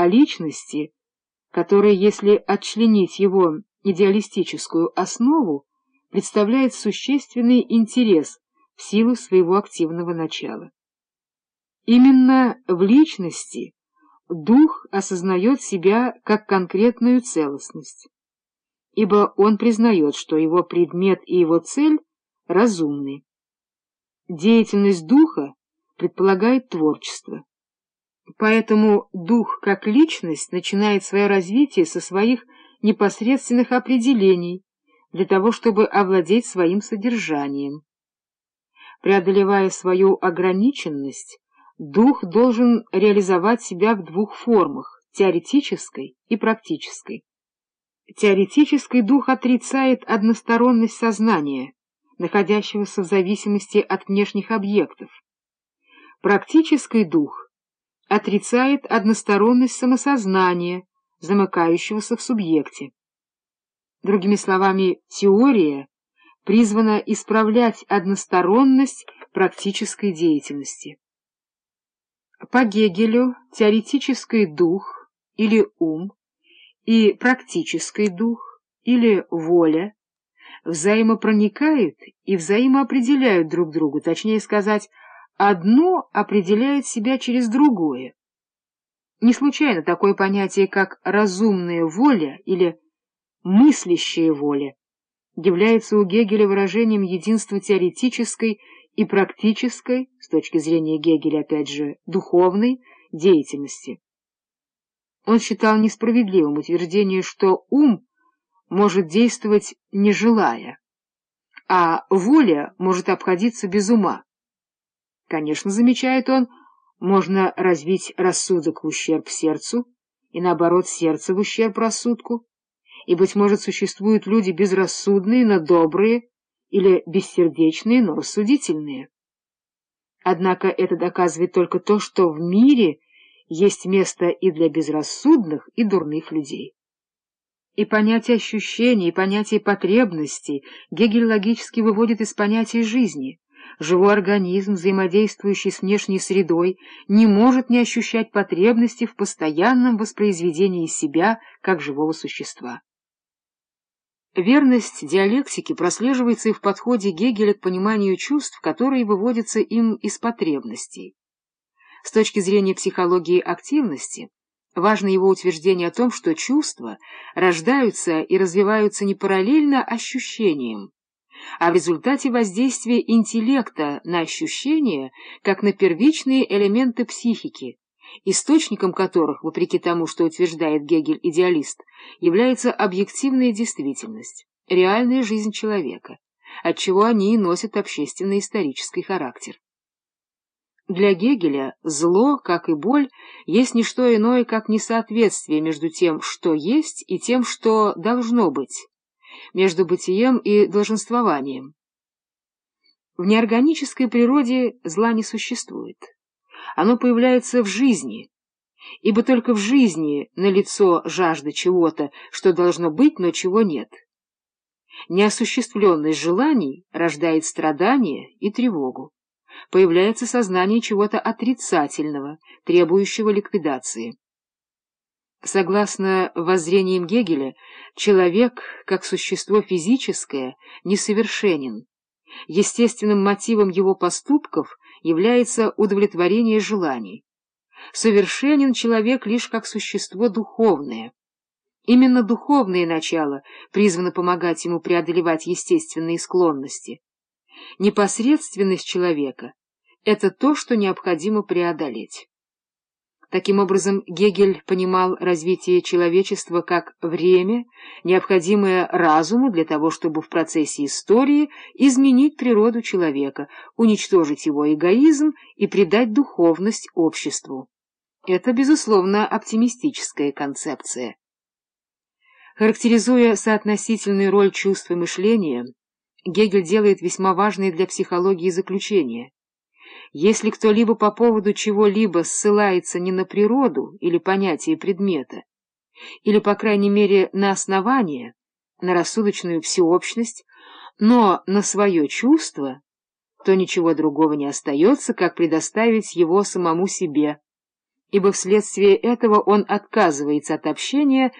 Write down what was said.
о личности, который, если отчленить его идеалистическую основу, представляет существенный интерес в силу своего активного начала. Именно в личности дух осознает себя как конкретную целостность, ибо он признает, что его предмет и его цель разумны. Деятельность духа предполагает творчество. Поэтому дух как личность начинает свое развитие со своих непосредственных определений для того, чтобы овладеть своим содержанием. Преодолевая свою ограниченность, дух должен реализовать себя в двух формах — теоретической и практической. Теоретический дух отрицает односторонность сознания, находящегося в зависимости от внешних объектов. Практический дух отрицает односторонность самосознания, замыкающегося в субъекте. Другими словами, теория призвана исправлять односторонность практической деятельности. По Гегелю теоретический дух или ум и практический дух или воля взаимопроникают и взаимоопределяют друг друга, точнее сказать, одно определяет себя через другое. Не случайно такое понятие, как разумная воля или мыслящая воля, является у Гегеля выражением единства теоретической и практической, с точки зрения Гегеля, опять же, духовной, деятельности. Он считал несправедливым утверждение, что ум может действовать не желая, а воля может обходиться без ума. Конечно, замечает он, можно развить рассудок в ущерб сердцу и, наоборот, сердце в ущерб рассудку, и, быть может, существуют люди безрассудные, но добрые, или бессердечные, но рассудительные. Однако это доказывает только то, что в мире есть место и для безрассудных, и дурных людей. И понятие ощущений, и понятие потребностей Гегель логически выводит из понятия жизни. Живой организм, взаимодействующий с внешней средой, не может не ощущать потребности в постоянном воспроизведении себя как живого существа. Верность диалектики прослеживается и в подходе Гегеля к пониманию чувств, которые выводятся им из потребностей. С точки зрения психологии активности, важно его утверждение о том, что чувства рождаются и развиваются не параллельно ощущениям, а в результате воздействия интеллекта на ощущения, как на первичные элементы психики, источником которых, вопреки тому, что утверждает Гегель-идеалист, является объективная действительность, реальная жизнь человека, отчего они и носят общественно-исторический характер. Для Гегеля зло, как и боль, есть не что иное, как несоответствие между тем, что есть, и тем, что должно быть, между бытием и долженствованием. В неорганической природе зла не существует оно появляется в жизни, ибо только в жизни налицо жажда чего-то, что должно быть, но чего нет. Неосуществленность желаний рождает страдания и тревогу. Появляется сознание чего-то отрицательного, требующего ликвидации. Согласно воззрениям Гегеля, человек, как существо физическое, несовершенен. Естественным мотивом его поступков является удовлетворение желаний. Совершенен человек лишь как существо духовное. Именно духовное начало призвано помогать ему преодолевать естественные склонности. Непосредственность человека — это то, что необходимо преодолеть. Таким образом, Гегель понимал развитие человечества как время, необходимое разуму для того, чтобы в процессе истории изменить природу человека, уничтожить его эгоизм и придать духовность обществу. Это, безусловно, оптимистическая концепция. Характеризуя соотносительную роль чувств и мышления, Гегель делает весьма важные для психологии заключения. Если кто-либо по поводу чего-либо ссылается не на природу или понятие предмета, или, по крайней мере, на основание, на рассудочную всеобщность, но на свое чувство, то ничего другого не остается, как предоставить его самому себе, ибо вследствие этого он отказывается от общения